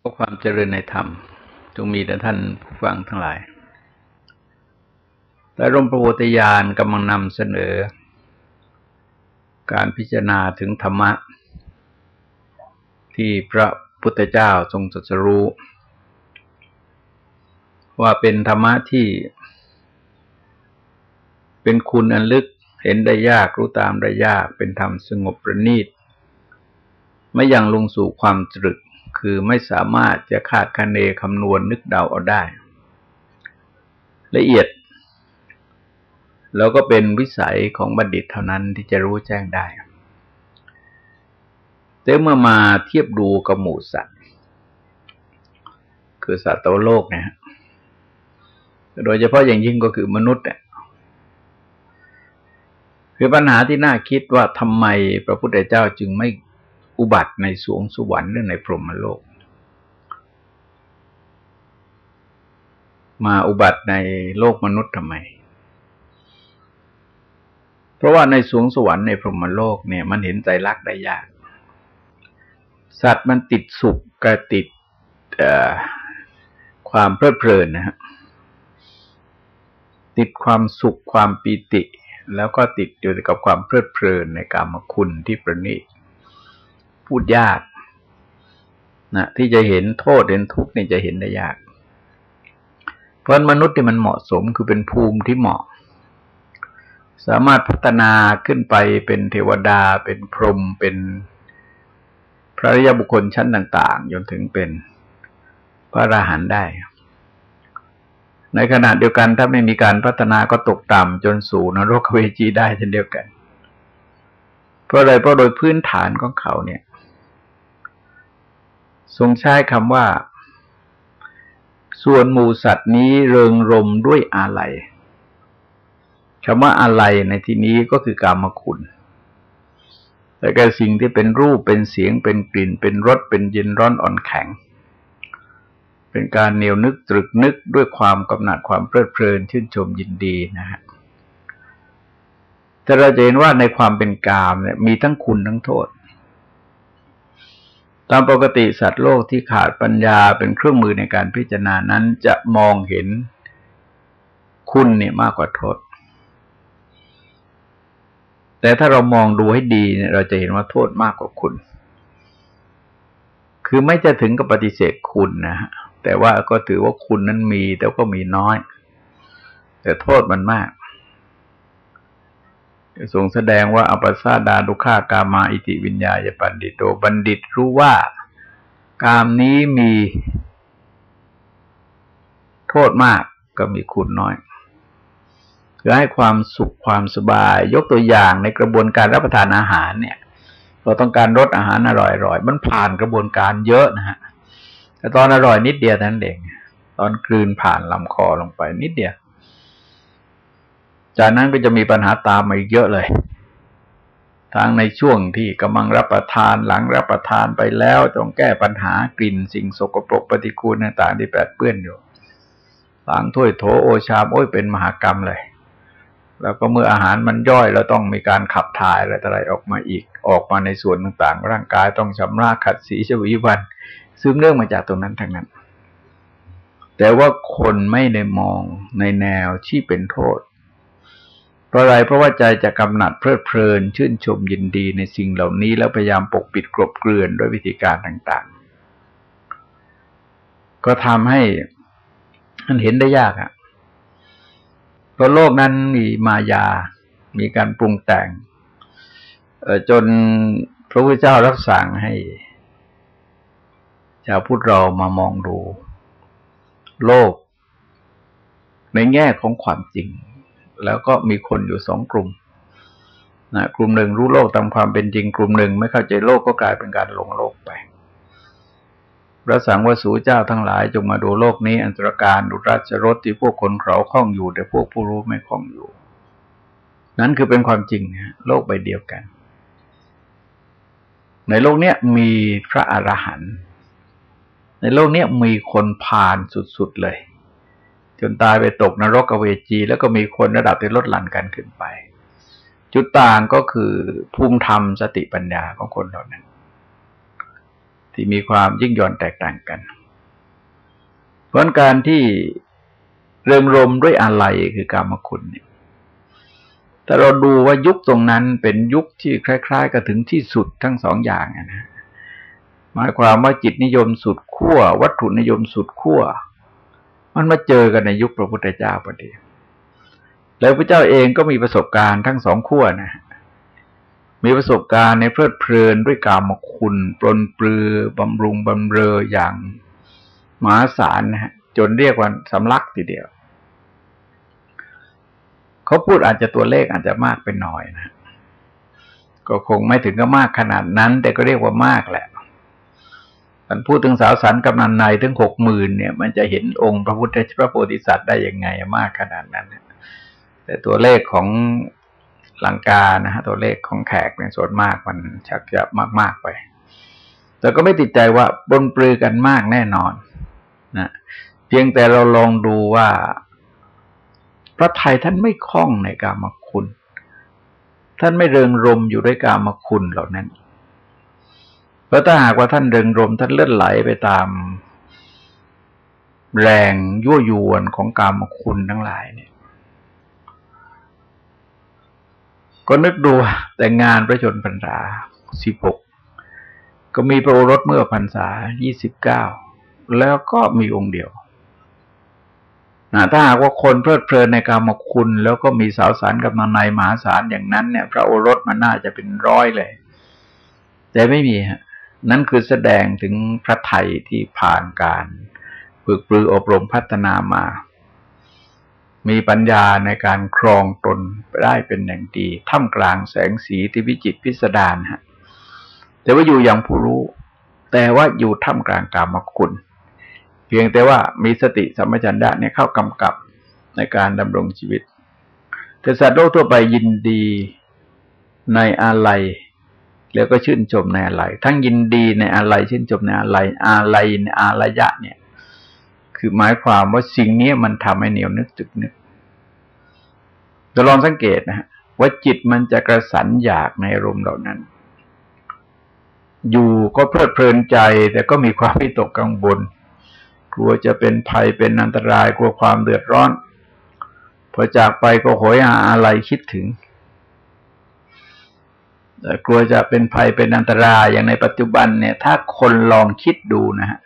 ก็ความเจริญในธรรมจงมีแต่ท่านผู้ฟังทั้งหลาย แต่ร่มประโวตยานกำลังนำเสนอ การพิจารณาถึงธรรมะ ที่พระพุทธเจ้าทรงตรัสรู้ ว่าเป็นธรรมะที่ เป็นคุณอันลึกเห็นได้ยากรู้ตามได้ยากเป็นธรรมสงบประณีตไม่ยังลงสู่ความตรึก คือไม่สามารถจะคาดคะเนคำนวณนึกเดาเอาได้ ละเอียด แล้วก็เป็นวิสัยของบัณฑิตเท่านั้นที่จะรู้แจ้งได้แต่เมื่อมาเทียบดูกับหมูสัตว์ คือสัตว์ตัวโลกเนี่ยโดยเฉพาะอย่างยิ่งก็คือมนุษย์เนี่ยคือปัญหาที่น่าคิดว่าทำไมพระพุทธเจ้าจึงไม่ อุบัติในสวงสวรรค์หรือในพรหมโลก มาอุบัติในโลกมนุษย์ทำไม เพราะว่าในสวงสวรรค์ในพรหมโลกเนี่ย มันเห็นใจรักได้ยาก สัตว์มันติดสุขกระติดความเพลิดเพลินนะฮะติดความสุขความปีติ แล้วก็ติดอยู่กับความเพลิดเพลินในกามคุณที่ประณีต พูดยากนะที่จะเห็นโทษเห็นทุกข์นี่จะเห็นได้ยาก เพราะมนุษย์ที่มันเหมาะสมคือเป็นภูมิที่เหมาะ สามารถพัฒนาขึ้นไปเป็นเทวดา เป็นพรหมเป็นพระริยบุคคลชั้นต่างๆจนถึงเป็นพระอราหันต์ได้ ในขณะเดียวกันถ้าไม่มีการพัฒนาก็ตกต่ำจนสู่นรกเวจีได้เช่นเดียวกัน เพราะอะไรเพราะโดยพื้นฐานของเขาเนี่ย ทรงใช้คำว่า ส่วนหมูสัตว์นี้เริงรมด้วยอะไรคำว่าอะไรในที่นี้ก็คือกามคุณแต่ก็สิ่งที่เป็นรูปเป็นเสียงเป็นกลิ่น เป็นรสเป็นเย็นร้อนอ่อนแข็ง เป็นการเหนียวนึกตรึกนึกด้วยความกำหนัดความเพลิดเพลินชื่นชมยินดีนะฮะแต่เราจะเห็นว่าในความเป็นกามเนี่ยมีทั้งคุณทั้งโทษ ตามปกติสัตว์โลกที่ขาดปัญญาเป็นเครื่องมือในการพิจารณานั้นจะมองเห็นคุณเนี่ยมากกว่าโทษ แต่ถ้าเรามองดูให้ดีเนี่ย เราจะเห็นว่าโทษมากกว่าคุณ คือไม่จะถึงกับปฏิเสธคุณนะฮะแต่ว่าก็ถือว่าคุณนั้นมีแต่ก็มีน้อย แต่โทษมันมาก ทรงแสดงว่าอปัสสาดาดุขากามาอิติวิญญาญปันดิโต บัณฑิตรู้ว่ากามนี้มีโทษมากก็มีคุณน้อยคือให้ความสุขความสบาย ยกตัวอย่างในกระบวนการรับประทานอาหารเนี่ย เราต้องการรสอาหารอร่อยๆมันผ่านกระบวนการเยอะนะฮะแต่ตอนอร่อยนิดเดียวนั้นเองตอนกลืนผ่านลำคอลงไปนิดเดียว จากนั้นก็จะมีปัญหาตามมาอีกเยอะเลย ทั้งในช่วงที่กำลังรับประทานหลังรับประทานไปแล้วต้องแก้ปัญหากลิ่นสิ่งสกปรกปฏิกูลต่างๆที่แปดเปื้อนอยู่หลังถ้วยโถโอชามโอ้ยเป็นมหากรรมเลย แล้วก็เมื่ออาหารมันย่อยแล้วต้องมีการขับถ่ายอะไรต่ออะไรออกมาอีก ออกมาในส่วนต่างๆ ร่างกายต้องชำระขัดสีชวีวัน ซึมเรื่องมาจากตรงนั้นทั้งนั้น แต่ว่าคนไม่ได้มองในแนวที่เป็นโทษ เพราะอะไรเพราะว่าใจจะกำหนัดเพลิดเพลิน ชื่นชมยินดีในสิ่งเหล่านี้ แล้วพยายามปกปิดกลบเกลื่อนด้วยวิธีการต่าง ๆ ก็ทำให้มันเห็นได้ยากอะ่ะเพราะโลกนั้นมีมายา มีการปรุงแต่งจนพระพุทธเจ้ารับสั่งให้ชาวพุทธเรามามองดู โลก ในแง่ของความจริง แล้วก็มีคนอยู่สองกลุ่มนะกลุ่มหนึ่งรู้โลกตามความเป็นจริง กลุ่มหนึ่งไม่เข้าใจโลกก็กลายเป็นการหลงโลกไปพระสังวสูเจ้าทั้งหลายจงมาดูโลกนี้ อันตรการดุราชรถที่พวกคนเขาคล้องอยู่ แต่พวกผู้รู้ไม่คล้องอยู่ นั้นคือเป็นความจริงนะโลกใบเดียวกัน ในโลกเนี้ยมีพระอรหันต์ในโลกเนี้ยมีคนผ่านสุดๆเลย จนตายไปตกนรกเวจี แล้วก็มีคนระดับที่ลดหลั่นกันขึ้นไป จุดต่างก็คือภูมิธรรมสติปัญญาของคนเหล่านั้น ที่มีความยิ่งย่อนแตกต่างกัน เพราะการที่เริงรมด้วยอะไรคือกามคุณเนี่ยแต่เราดูว่ายุคตรงนั้นเป็นยุคที่คล้าย ๆกับถึงที่สุดทั้งสองอย่างนะหมายความว่าจิตนิยมสุดขั้ว วัตถุนิยมสุดขั้ว มันมาเจอกันในยุคพระพุทธเจ้าพอดี แล้วพระเจ้าเองก็มีประสบการณ์ทั้งสองขั้วนะมีประสบการณ์ในเพลิดเพลินด้วยกามคุณปลนปลือบำรุงบำเรออย่างมหาศาลนะฮะจนเรียกว่าสำลักทีเดียว เขาพูดอาจจะตัวเลขอาจจะมากไปหน่อยนะ ก็คงไม่ถึงกับมากขนาดนั้น แต่ก็เรียกว่ามากแหละ มันพูดถึงสาวสันกำนันในถึงหกหมื่นเนี่ย มันจะเห็นองค์พระพุทธพระโพธิสัตว์ได้ยังไงมากขนาดนั้น แต่ตัวเลขของลังกานะฮะตัวเลขของแขกเป็นส่วนมากมันชักจะมากๆไป แต่ก็ไม่ติดใจว่าบนปลือกันมากแน่นอนนะเพียงแต่เราลองดูว่า พระไทยท่านไม่คล่องในกามคุณ ท่านไม่เริงรมอยู่ด้วยกามคุณเหล่านั้น เพราะถ้าหากว่าท่านเดิงรมท่านเลื่อนไหลไปตาม แรงยั่วยวนของกรรมคุณทั้งหลายเนี่ย ก็นึกดูแต่งานพระชนพรรษาสิบหกก็มีพระโอรสเมื่อพรรษายี่สิบเก้าแล้วก็มีองค์เดียวนะถ้าหากว่าคนเพลิดเพลินในกรรมคุณ แล้วก็มีสาวสารกับนางในมหาศาลอย่างนั้นเนี่ย พระโอรสมันน่าจะเป็นร้อยเลย แต่ไม่มีฮะ นั่นคือแสดงถึงพระไทยที่ผ่านการฝึกปรืออบรมพัฒนามา มีปัญญาในการครองตนได้เป็นอย่างดีท่ามกลางแสงสีที่วิจิตพิสดารฮะแต่ว่าอยู่อย่างผู้รู้ แต่ว่าอยู่ท่ามกลางกามคุณ เพียงแต่ว่ามีสติสัมปชัญญะเนี่ยเข้ากำกับในการดำรงชีวิต แต่สัตว์โลกทั่วไปยินดีในอะไร แล้วก็ชื่นชมในอะไร ทั้งยินดีในอะไร ชื่นชมในอะไร อะไรในอารยะเนี่ย คือหมายความว่าสิ่งนี้มันทำให้เหนียวนึกจึกนึกจะลองสังเกตนะฮะว่าจิตมันจะกระสันอยากในอารมณ์เหล่านั้น อยู่ก็เพลิดเพลินใจ แต่ก็มีความวิตกกังวลกลัวจะเป็นภัยเป็นอันตรายกลัวความเดือดร้อน พอจากไปก็โหยหาอะไรคิดถึง กลัวจะเป็นภัยเป็นอันตรายอย่างในปัจจุบันเนี่ย ถ้าคนลองคิดดูนะฮะ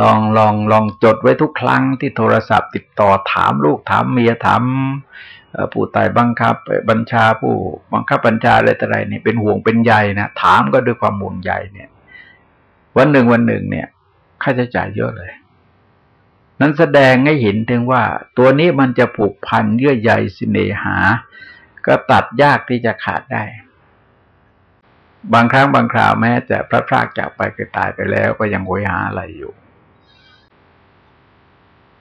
ลองลองลองจดไว้ทุกครั้งที่โทรศัพท์ติดต่อถามลูกถามเมียถามผู้ตายบังคับ บัญชาผู้บังคับบัญชาอะไรต่ออะไรเนี่ยเป็นห่วงเป็นใยนะถามก็ด้วยความห่วงใยเนี่ย วันหนึ่งวันหนึ่งเนี่ยค่าใช้จ่ายเยอะเลย นั้นแสดงให้เห็นถึงว่า ตัวนี้มันจะผูกพันเยื่อใยสิเนหา ก็ตัดยากที่จะขาดได้ บางครั้งบางคราวแม้จะพระพรากจากไปคือตายไปแล้วก็ยังโหยหาอะไรอยู่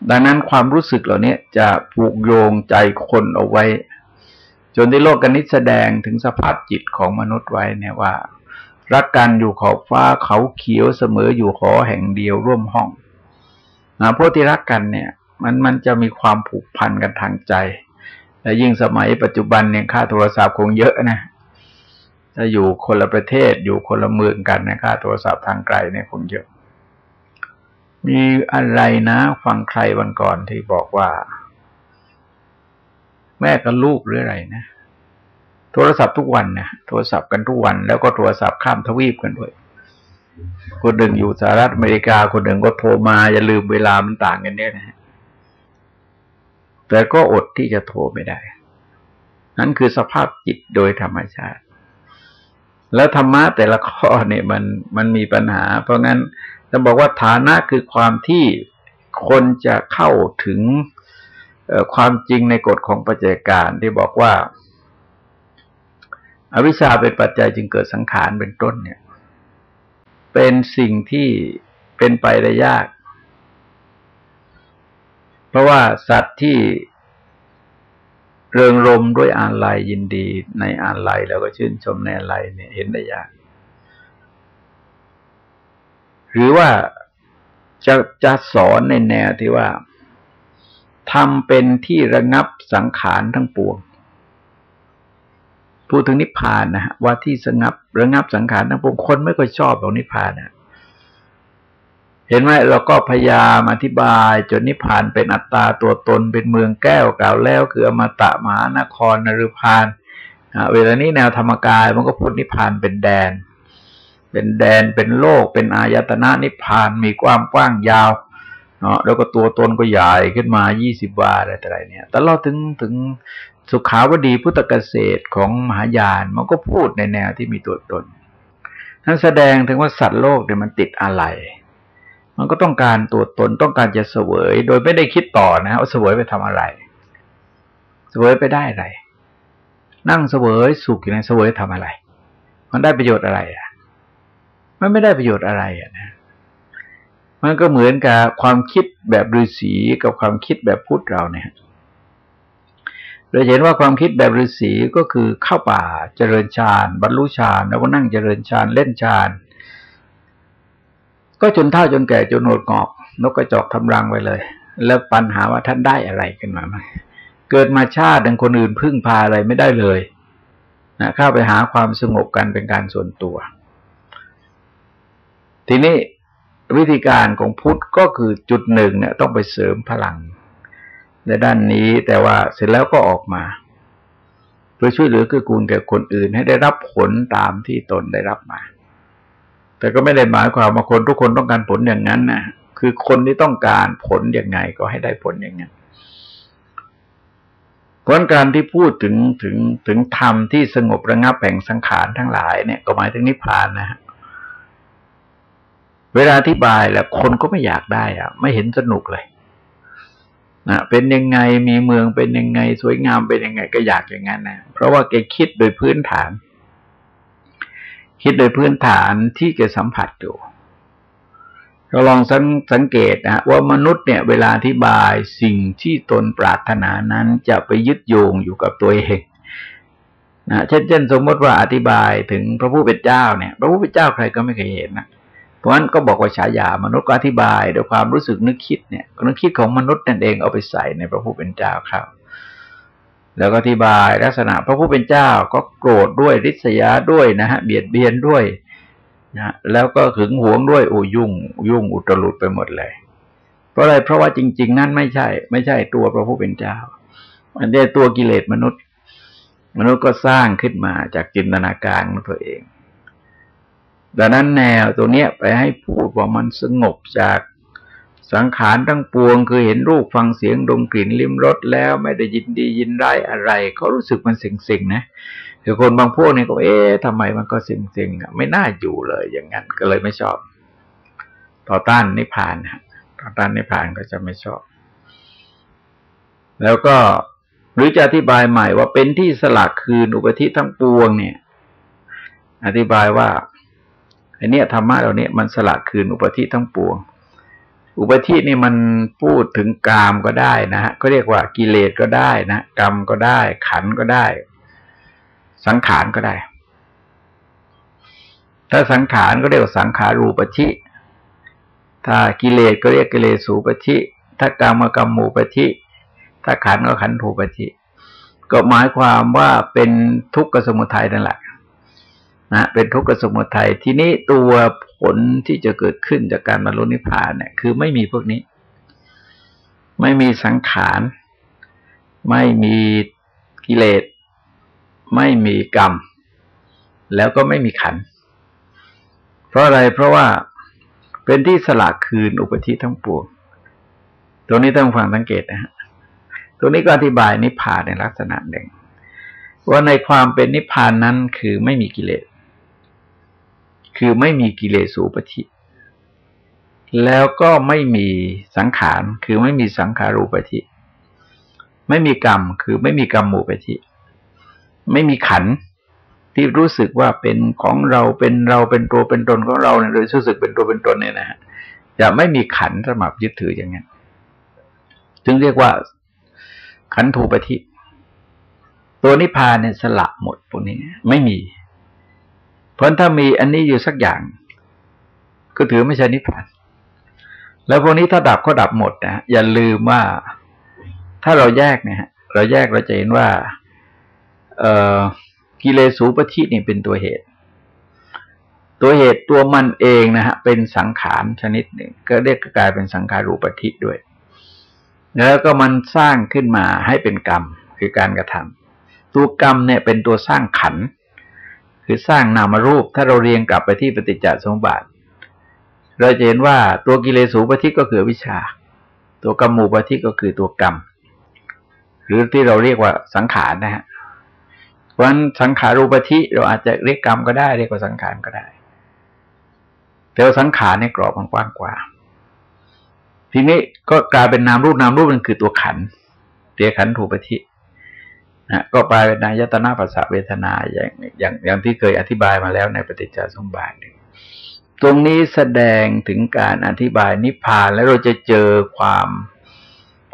ดังนั้นความรู้สึกเหล่านี้จะผูกโยงใจคนเอาไว้ จนที่โลกกนิษแสดงถึงสภาพจิตของมนุษย์ไว้เนี่ยว่า รักกันอยู่ขอบฟ้าเขาเขียวเสมออยู่ขอแห่งเดียวร่วมห้องนะพวกที่รักกันเนี่ย มันมันจะมีความผูกพันกันทางใจและยิ่งสมัยปัจจุบันเนี่ยค่าโทรศัพท์คงเยอะนะ ถ้าอยู่คนละประเทศอยู่คนละเมืองกันนะค่าโทรศัพท์ทางไกลเนี่ยคงเยอะ มีอะไรนะฟังใครวันก่อนที่บอกว่า แม่กับลูกหรืออะไรนะ โทรศัพท์ทุกวันนะโทรศัพท์กันทุกวัน แล้วก็โทรศัพท์ข้ามทวีปกันด้วยคนหนึ่งอยู่สหรัฐอเมริกาคนหนึ่งก็โทรมาอย่าลืมเวลามันต่างกันเนี่ยนะแต่ก็อดที่จะโทรไม่ได้ นั่นคือสภาพจิตโดยธรรมชาติ แล้วธรรมะแต่ละข้อเนี่ยมันมันมีปัญหา เพราะงั้นจะบอกว่าฐานะคือความที่คนจะเข้าถึงความจริงในกฎของปัจจัยการที่บอกว่าอวิชชาเป็นปัจจัยจึงเกิดสังขารเป็นต้นเนี่ย เป็นสิ่งที่เป็นไปได้ยาก เพราะว่าสัตว์ที่ เริงรมด้วยอาลัยยินดีในอาลัยแล้วก็ชื่นชมในอาลัยเนี่ยเห็นได้ยาก หรือว่าจะจะสอนในแนวที่ว่าทำเป็นที่ระงับสังขารทั้งปวงพูดถึงนิพพานนะฮะว่าที่สงับระงับสังขารทั้งปวงคนไม่ค่อยชอบตรงนิพพานนะ เห็นไหมเราก็พยายามอธิบายจนนิพพานเป็นอัตตาตัวตนเป็นเมืองแก้วกล่าวแล้วคืออมตะมหานครนรุพานเวลานี้แนวธรรมกายมันก็พูดนิพพานเป็นแดน เป็นแดนเป็นโลก เป็นอายตนะนิพพานมีความกว้างยาวเนาะแล้วก็ตัวตนก็ใหญ่ขึ้นมายี่สิบวาอะไรต่ออะไรเนี่ย แต่เราถึงถึงสุขาวดีพุทธเกษตรของมหายานมันก็พูดในแนวที่มีตัวตนนั่นแสดงถึงว่าสัตว์โลกเนี่ยมันติดอะไร มันก็ต้องการตัวตนต้องการจะเสวย โดยไม่ได้คิดต่อนะว่าเสวยไปทำอะไร เสวยไปได้อะไร นั่งเสวยสุขอยู่ในเสวยทำอะไร มันได้ประโยชน์อะไรอะ มันไม่ได้ประโยชน์อะไรอะนะมันก็เหมือนกับความคิดแบบฤาษีกับความคิดแบบพุทธเราเนี่ยเราเห็นว่าความคิดแบบฤาษีก็คือเข้าป่าเจริญฌานบรรลุฌานแล้วก็นั่งเจริญฌานเล่นฌาน ก็จนเท่าจนแก่จนหนวดงอก นกกระจอกทำรังไปเลย แล้วปัญหาว่าท่านได้อะไรขึ้นมาไหมเกิดมาชาติดังคนอื่นพึ่งพาอะไรไม่ได้เลยนะเข้าไปหาความสงบกันเป็นการส่วนตัว ทีนี้วิธีการของพุทธก็คือจุดหนึ่งเนี่ย ต้องไปเสริมพลัง ในด้านนี้แต่ว่าเสร็จแล้วก็ออกมา เพื่อช่วยเหลือคือกูลแก่คนอื่นให้ได้รับผลตามที่ตนได้รับมา แต่ก็ไม่ได้หมายความว่าคนทุกคนต้องการผลอย่างนั้นนะคือคนที่ต้องการผลอย่างไงก็ให้ได้ผลอย่างนั้นเพราะการที่พูดถึงถึงถึงธรรมที่สงบระงับแห่งสังขารทั้งหลายเนี่ยก็หมายถึงนิพพานนะฮะเวลาอธิบายแล้วคนก็ไม่อยากได้อะไม่เห็นสนุกเลยนะเป็นยังไงมีเมืองเป็นยังไง สวยงามเป็นยังไงก็อยากอย่างนั้นนะเพราะว่าแกคิดโดยพื้นฐาน คิดโดยพื้นฐานที่แกสัมผัสอยู่เราลองสังสังเกตนะว่ามนุษย์เนี่ย เวลาอธิบายสิ่งที่ตนปรารถนานั้นจะไปยึดโยงอยู่กับตัวเองนะเช่นเช่นสมมติว่าอธิบายถึงพระผู้เป็นเจ้าเนี่ย พระผู้เป็นเจ้าใครก็ไม่เคยเห็นนะเพราะฉะนั้นก็บอกว่าฉายามนุษย์ก็อธิบายโดยความรู้สึกนึกคิดเนี่ยนึกคิดของมนุษย์นั่นเองเอาไปใส่ในพระผู้เป็นเจ้าครับ แล้วก็อธิบายลักษณะพระผู้เป็นเจ้าก็โกรธด้วยริษยาด้วยนะฮะเบียดเบียนด้วยนะแล้วก็ขึงหวงด้วยโอ้ยุ่ง ยุ่งอุตรุดไปหมดเลย เพราะอะไรเพราะว่าจริง ๆ นั่นไม่ใช่ ไม่ใช่ตัวพระผู้เป็นเจ้ามันเป็ตัวกิเลสมนุษย์ มนุษย์ก็สร้างขึ้นมาจากจินตนาการของตัวเองดังนั้นแนวตัวเนี้ยไปให้พูดว่ามันสงบจาก สังขารทั้งปวง คือเห็นรูปฟังเสียงดมกลิ่นลิ้มรสแล้วไม่ได้ยินดียินร้ายอะไรเขารู้สึกมันเซ็งๆนะคือคนบางพวกเนี่ยก็เอ๊ะทำไมมันก็เซ็งๆไม่น่าอยู่เลยอย่างนั้นก็เลยไม่ชอบ ต่อต้านนิพพานฮะต่อต้านนิพพานก็จะไม่ชอบ แล้วก็หรือจะอธิบายใหม่ว่าเป็นที่สลักคืนอุปธิทั้งปวงเนี่ย อธิบายว่าไอันนี้ธรรมะเราเนี่ยมันสละคืนอุปธิทั้งปวง อุปธินี่มันพูดถึงกามก็ได้นะฮะก็เรียกว่ากิเลสก็ได้นะกรรมก็ได้ ขันก็ได้ สังขารก็ได้ ถ้าสังขารก็เรียกว่าสังขารูปชิถ้ากิเลสก็เรียกกิเลสูปชิถ้ากรรมกรรมูปชิถ้าขันก็ขันถูปชิก็หมายความว่าเป็นทุกขสมุทัยนั่นแหละนะเป็นทุกขสมุทัยทีนี้ตัว ผลที่จะเกิดขึ้นจากการบรรลุนิพพานเนี่ย คือไม่มีพวกนี้ ไม่มีสังขาร ไม่มีกิเลส ไม่มีกรรม แล้วก็ไม่มีขัน เพราะอะไร เพราะว่าเป็นที่สละคืนอุปธิทั้งปวง ตรงนี้ต้องฟังสังเกตนะฮะ ตรงนี้ก็อธิบายนิพพานในลักษณะหนึ่งว่าในความเป็นนิพพานนั้นคือไม่มีกิเลส คือไม่มีกิเลสูปธิแล้วก็ไม่มีสังขาร คือไม่มีสังขารูปธิไม่มีกรรม คือไม่มีกรรมมูปธิไม่มีขันที่รู้สึกว่าเป็นของเราเป็นเราเป็นตัวเป็นตนของเราเนี่ยโดยรู้สึกเป็นตัวเป็นตนเนี่ยนะฮะจะไม่มีขันสำหรับยึดถืออย่างนั้นจึงเรียกว่า ขันธูปธิตัวนิพพานเนี่ยสละหมดพวกนี้ ไม่มี เพราะถ้ามีอันนี้อยู่สักอย่าง ก็ถือไม่ใช่นิพพาน แล้วพวกนี้ถ้าดับก็ดับหมดนะอย่าลืมว่าถ้าเราแยกเนี่ยเราแยกเราจะเห็นว่า เออกิเลสูปชินี่เป็นตัวเหตุ ตัวเหตุตัวมันเองนะฮะเป็นสังขารชนิดหนึ่ง ก็เรียกกลายเป็นสังขารูปธิด้วย แล้วก็มันสร้างขึ้นมาให้เป็นกรรมคือการกระทำตัวกรรมเนี่ยเป็นตัวสร้างขัน คือสร้างนามรูปถ้าเราเรียงกลับไปที่ปฏิจจสมบัติเราจะเห็นว่าตัวกิเลสูปฏิก็คือวิชา ตัวกรรมูปฏิก็คือตัวกรรม หรือที่เราเรียกว่าสังขารนะฮะเพราะฉะนั้นสังขารูปฏิเราอาจจะเรียกกรรมก็ได้เรียกว่าสังขารก็ได้แต่ว่าสังขารในกรอบมันกว้างกว่า ทีนี้ก็กลายเป็นนามรูปนามรูปมันคือตัวขันเตียขันถูปฏิ นะก็ไปเป็นนายตนาภาษาเวทนาอย่างอย่างอย่างที่เคยอธิบายมาแล้วในปฏิจจสมบัติตรงนี้แสดงถึงการอธิบายนิพพานแล้วเราจะเจอความ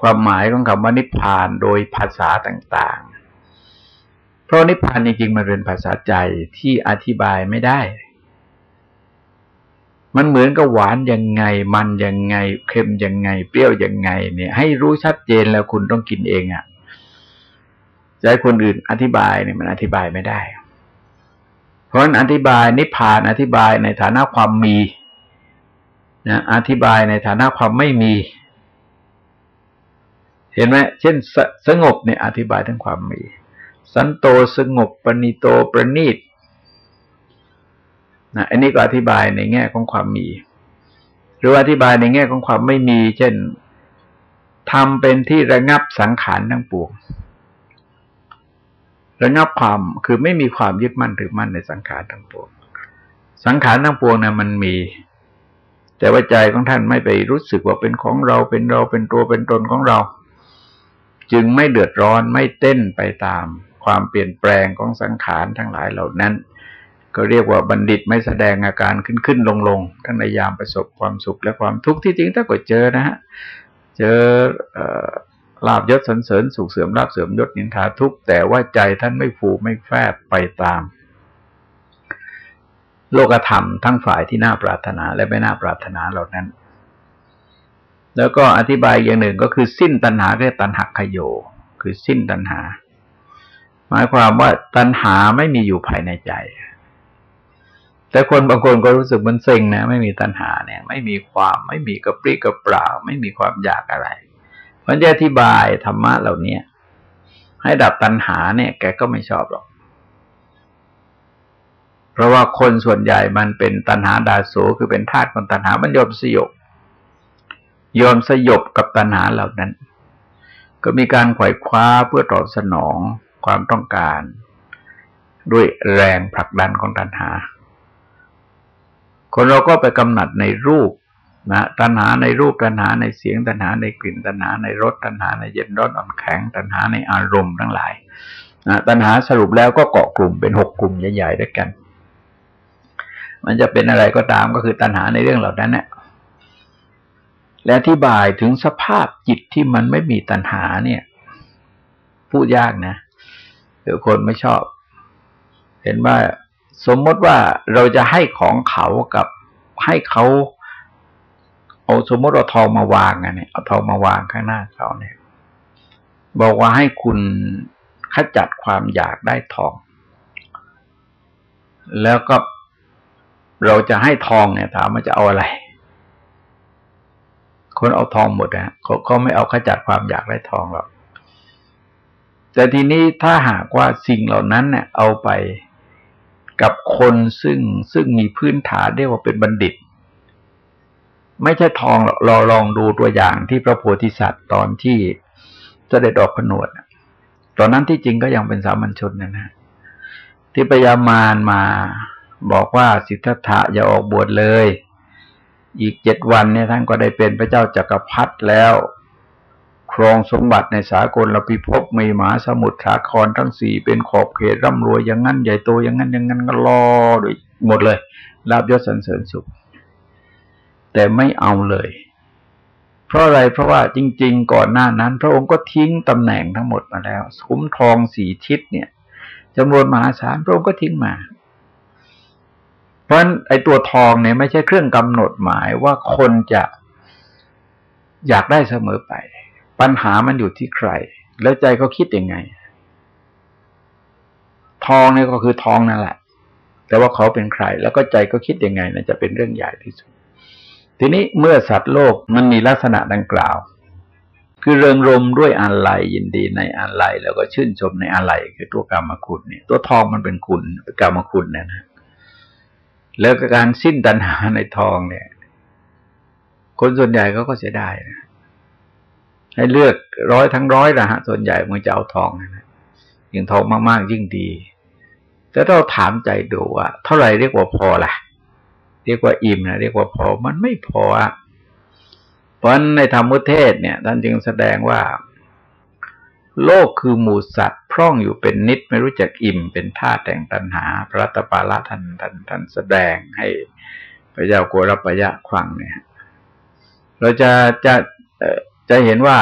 ความหมายของคำว่านิพพานโดยภาษาต่างๆ เพราะนิพพานจริงๆมันเป็นภาษาใจที่อธิบายไม่ได้ มันเหมือนกับหวานยังไง มันยังไง เค็มยังไง เปรี้ยวยังไง เนี่ย ให้รู้ชัดเจนแล้วคุณต้องกินเองอะ่ะ ใจคนอื่นอธิบายเนี่ยมันอธิบายไม่ได้ เพราะนั้นอธิบายนิพพานอธิบายในฐานะความมีนะอธิบายในฐานะความไม่มี เห็นไหมเช่นสสงบเนี่ยอธิบายทั้งความมี สันโตสงบปณิโตประณีตนะอันนี้ก็อธิบายในแง่ของความมี หรืออธิบายในแง่ของความไม่มี เช่นทำเป็นที่ระงับสังขารทั้งปวง ระงับความคือไม่มีความยึดมั่นถือมั่นในสังขารทั้งปวง สังขารทั้งปวงนะมันมี แต่ว่าใจของท่านไม่ไปรู้สึกว่าเป็นของเราเป็นเราเป็นตัวเป็นตนของเรา จึงไม่เดือดร้อนไม่เต้นไปตาม ความเปลี่ยนแปลงของสังขารทั้งหลายเหล่านั้น ก็เรียกว่าบัณฑิตไม่แสดงอาการขึ้นขึ้นลงลงทั้งในยามประสบความสุขและความทุกข์ที่จริงถ้าเกิดเจอนะฮะเจอ ลาบยศสันเสริญสุขเสื่อมลาบเสื่อมยศนินทาทุกแต่ว่าใจท่านไม่ฟูไม่แฟบไปตาม โลกธรรมทั้งฝ่ายที่น่าปรารถนาและไม่น่าปรารถนาเหล่านั้น แล้วก็อธิบายอย่างหนึ่งก็คือสิ้นตัณหาเรียกตัณหักขโย คือสิ้นตัณหา หมายความว่าตัณหาไม่มีอยู่ภายในใจ แต่คนบางคนก็รู้สึกมันเซ็งนะ ไม่มีตัณหาเนี่ย ไม่มีความไม่มีกระปรี้กระเปล่า ไม่มีความอยากอะไร มันจะอธิบายธรรมะเหล่านี้ให้ดับตัณหาเนี่ย แกก็ไม่ชอบหรอก เพราะว่าคนส่วนใหญ่มันเป็นตัณหาดาโสคือเป็นธาตุของตัณหา มันยอมสยบ ยอมสยบกับตัณหาเหล่านั้น ก็มีการไขว่คว้าเพื่อตอบสนองความต้องการ ด้วยแรงผลักดันของตัณหา คนเราก็ไปกำหนัดในรูป นะตัณหาในรูปตัณหาในเสียงตัณหาในกลิ่นตัณหาในรสตัณหาในเย็นร้อนอ่อนแข็งตัณหาในอารมณ์ทั้งหลายนะตัณหาสรุปแล้วก็เกาะกลุ่มเป็นหกกลุ่มใหญ่ๆด้วยกัน มันจะเป็นอะไรก็ตามก็คือตัณหาในเรื่องเหล่านั้นเนี่ยและอธิบายถึงสภาพจิตที่มันไม่มีตัณหาเนี่ย พูดยากนะเดี๋ยวคนไม่ชอบ เห็นว่าสมมติว่าเราจะให้ของเขากับให้เขา เอาสมมติเอาทองมาวางอันนี้เอาทองมาวางข้างหน้าเขาเนี่ย บอกว่าให้คุณขจัดความอยากได้ทอง แล้วก็เราจะให้ทองเนี่ย ถามว่าจะเอาอะไร คนเอาทองหมดนะเขาเขาไม่เอาขจัดความอยากได้ทองหรอกแต่ทีนี้ถ้าหากว่าสิ่งเหล่านั้นเนี่ย เอาไปกับคนซึ่งซึ่งมีพื้นฐานเรียกว่าเป็นบัณฑิต ไม่ใช่ทองหรอกเราลองดูตัวอย่างที่พระโพธิสัตว์ตอนที่เสด็จออกผนวดตอนนั้นที่จริงก็ยังเป็นสามัญชนนะนะที่พยามารมาบอกว่าสิทธัตถะอย่าออกบวชเลย อีกเจ็ดวันเนี่ยท่านก็ได้เป็นพระเจ้าจากักรพรรดิแล้วครองสมบัติในสากลเราพิภพมีหมาสมุทรสาครทั้งสี่เป็นขอบเขตร่ำรวยอย่างนั้นใหญ่โตอย่างนั้นอย่างนั้นก็รอด้วยหมดเลยลาบยศสันเสริญสุข แต่ไม่เอาเลย เพราะอะไรเพราะว่าจริง ๆ ก่อนหน้านั้น พระองค์ก็ทิ้งตำแหน่งทั้งหมดมาแล้วคุ้มทองสีทิศเนี่ยจำนวนมหาศาลพระองค์ก็ทิ้งมา เพราะฉะนั้นไอ้ตัวทองเนี่ยไม่ใช่เครื่องกำหนดหมายว่าคนจะอยากได้เสมอไป ปัญหามันอยู่ที่ใคร แล้วใจเขาคิดยังไง ทองเนี่ยก็คือทองนั่นแหละแแต่ว่าเขาเป็นใคร แล้วก็ใจก็คิดยังไงนะจะเป็นเรื่องใหญ่ที่สุด ทีนี้เมื่อสัตว์โลกมันมีลักษณะดังกล่าว คือเริงรมด้วยอาลัยยินดีในอาลัยแล้วก็ชื่นชมในอาลัยคือตัวกรรมคุณเนี่ย ตัวทองมันเป็นคุณกรรมคุณเนี่ยนะแล้วการสิ้นตัณหาในทองเนี่ย คนส่วนใหญ่เขาก็เสียดายนะให้เลือกร้อยทั้งร้อยนะฮะส่วนใหญ่มันจะเอาทองนะยิ่งทองมากๆยิ่งดี แต่เราถามใจดูว่าเท่าไหร่เรียกว่าพอล่ะ เรียกว่าอิ่มนะเรียกว่าพอมันไม่พออะเพราะในธรรมุเทศเนี่ยท่านจึงแสดงว่า โลกคือหมูสัตว์พร่องอยู่เป็นนิดไม่รู้จักอิ่มเป็นท่าแต่งตัณหา พระตปาละท่านท่านท่านแสดงให้พระเจ้าโกรปยะควังเนี่ย เราจะจะจะเห็นว่า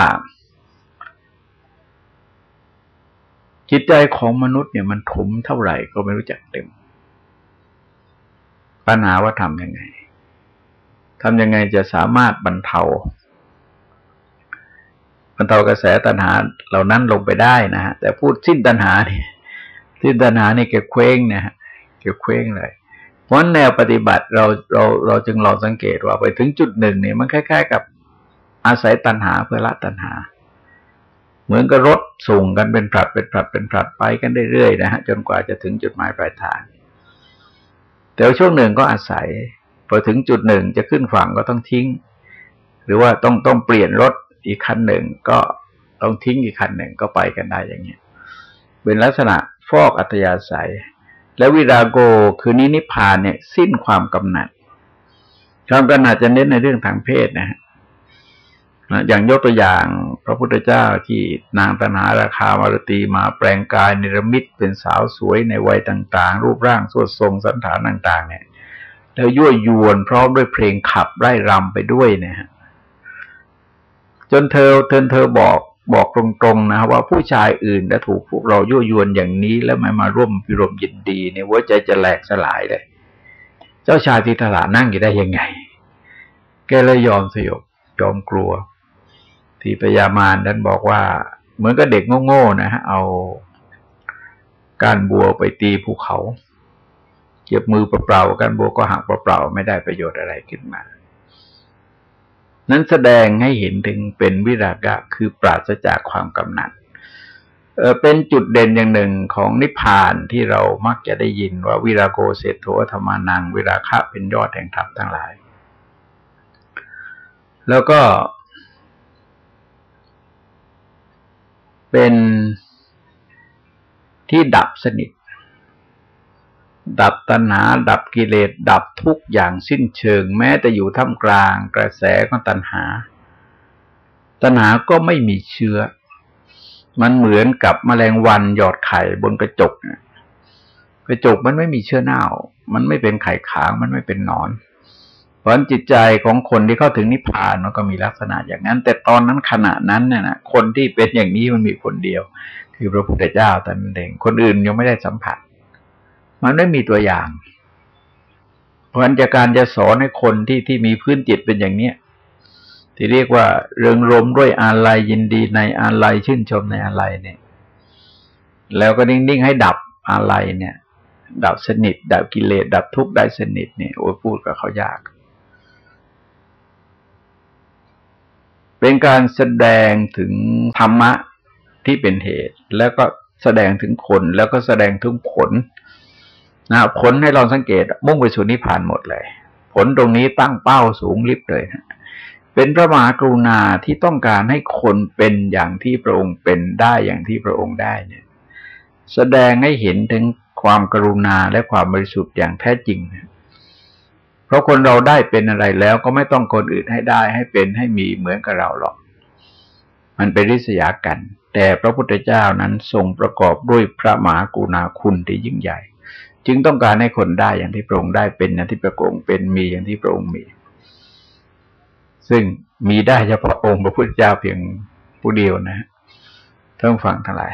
จิตใจของมนุษย์เนี่ยมันถมเท่าไหร่ก็ไม่รู้จักเต็ม ปัญหาว่าทำยังไงทำยังไงจะสามารถบรรเทาบรรเทากระแสตัณหาเหล่านั้นลงไปได้นะฮะแต่พูดสิ้นตัณหาเนี่ยสิ้นตัณหานี่เก็บเคว้งนะฮะเก็บเคว้งเลยเพราะแนวปฏิบัติเราเราเราจึงลองสังเกตว่าไปถึงจุดหนึ่งเนี่ยมันคล้ายๆ กับอาศัยตัณหาเพื่อละตัณหา เหมือนกับรถส่งกันเป็นผลัดเป็นผลัดเป็นผลัดไปกันเรื่อยๆนะฮะจนกว่าจะถึงจุดหมายปลายทาง แต่ช่วงหนึ่งก็อาศัยพอถึงจุดหนึ่งจะขึ้นฝั่งก็ต้องทิ้ง หรือว่าต้องต้องเปลี่ยนรถอีกคันหนึ่งก็ต้องทิ้งอีกคันหนึ่งก็ไปกันได้อย่างเงี้ยเป็นลักษณะฟอกอัตยาศัย และวิราโกคือนินิพานเนี่ย สิ้นความกำหนัดความกำหนัดจะเน้นในเรื่องทางเพศนะฮะ อย่างยกตัวอย่างพระพุทธเจ้าที่นางตนาราคามารตีมาแปลงกายนิรมิตเป็นสาวสวยในวัยต่าง ๆ รูปร่างสวดทรงสันฐานต่าง ๆ เนี่ยแล้วยั่วยวนพร้อมด้วยเพลงขับไร่รำไปด้วยเนี่ยจนเธอเธอเธอบอกบอกตรงๆนะว่าผู้ชายอื่นจะถูกพวกเรายั่วยวนอย่างนี้แล้วไม่มาร่วมพิรมยินดีเนี่ยหัวใจจะแหลกสลายเลย เจ้าชายทิตลานั่งอยู่ได้ยังไง แกเลยยอมสยบยอมกลัว ที่พญามารนั้นบอกว่า เหมือนกับเด็กโง่ๆนะฮะเอาการบัวไปตีภูเขาเก็บมือเปล่าๆการบัวก็หักเปล่าๆไม่ได้ประโยชน์อะไรขึ้นมา นั้นแสดงให้เห็นถึงเป็นวิรากะคือปราศจากความกำหนัดเป็นจุดเด่นอย่างหนึ่งของนิพพานที่เรามักจะได้ยินว่าวิราโกเศธโธธรรมานัง วิราคะเป็นยอดแห่งธรรมทั้งหลาย แล้วก็ เป็นที่ดับสนิท ดับตัณหา ดับกิเลส ดับทุกอย่างสิ้นเชิง แม้แต่อยู่ท่ามกลางกระแสของตัณหา ตัณหาก็ไม่มีเชื้อ มันเหมือนกับมแมลงวันหยอดไข่บนกระจก กระจกมันไม่มีเชื้อเน่า มันไม่เป็นไข่ขาง มันไม่เป็นนอน เพราะจิตใจของคนที่เข้าถึงนิพพานมันก็มีลักษณะอย่างนั้น แต่ตอนนั้นขณะนั้นเนี่ยนะคนที่เป็นอย่างนี้มันมีคนเดียว คือพระพุทธเจ้าแต่นั่นเองคนอื่นยังไม่ได้สัมผัส มันไม่มีตัวอย่าง เพราะฉะนั้นจากการจะสอนให้คนที่ที่มีพื้นจิตเป็นอย่างเนี้ยที่เรียกว่าเริงรมด้วยอาลัยยินดีในอาลัยชื่นชมในอาลัยเนี่ย แล้วก็นิ่งๆให้ดับอาลัยเนี่ย ดับสนิท ดับกิเลสดับทุกข์ได้สนิทเนี่ยโอ้พูดกับเขายาก เป็นการแสดงถึงธรรมะที่เป็นเหตุ แล้วก็แสดงถึงคนแล้วก็แสดงถึงผลนะผลให้เราสังเกต มุ่งไปสู่นิพพานหมดเลย ผลตรงนี้ตั้งเป้าสูงลิบเลยนะเป็นพระมหากรุณาที่ต้องการให้คนเป็นอย่างที่พระองค์เป็นได้อย่างที่พระองค์ได้เนี่ย แสดงให้เห็นถึงความกรุณาและความบริสุทธิ์อย่างแท้จริงนะ เพราะคนเราได้เป็นอะไรแล้วก็ไม่ต้องคนอื่นให้ได้ให้เป็นให้มีเหมือนกับเราหรอก มันเป็นริษยากัน แต่พระพุทธเจ้านั้นทรงประกอบด้วยพระมหากรุณาคุณที่ยิ่งใหญ่ จึงต้องการให้คนได้อย่างที่พระองค์ได้เป็นอย่างที่พระองค์เป็นมีอย่างที่พระองค์มี ซึ่งมีได้เฉพาะองค์พระพุทธเจ้าเพียงผู้เดียวนะทั้งฝั่งทั้งหลาย